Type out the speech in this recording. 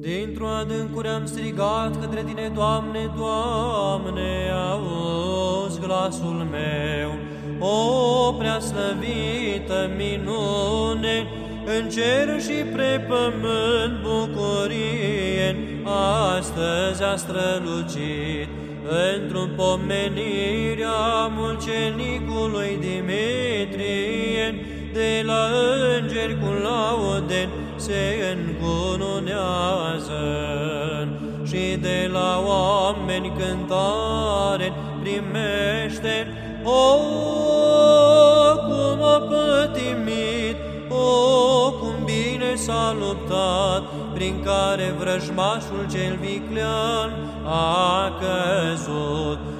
Dintr-o adâncuri am strigat către Tine, Doamne, Doamne, auzi glasul meu. O prea slăvită minune, în cer și pre pământ bucurie, astăzi a strălucit într-un pomenirea mulcenicului Dimitrie, de la îngeri cu laude se încununează și de la oameni cântare primește o cum a pătimit, o cum bine s-a luptat, prin care vrăjmașul cel viclean a căzut, biruindu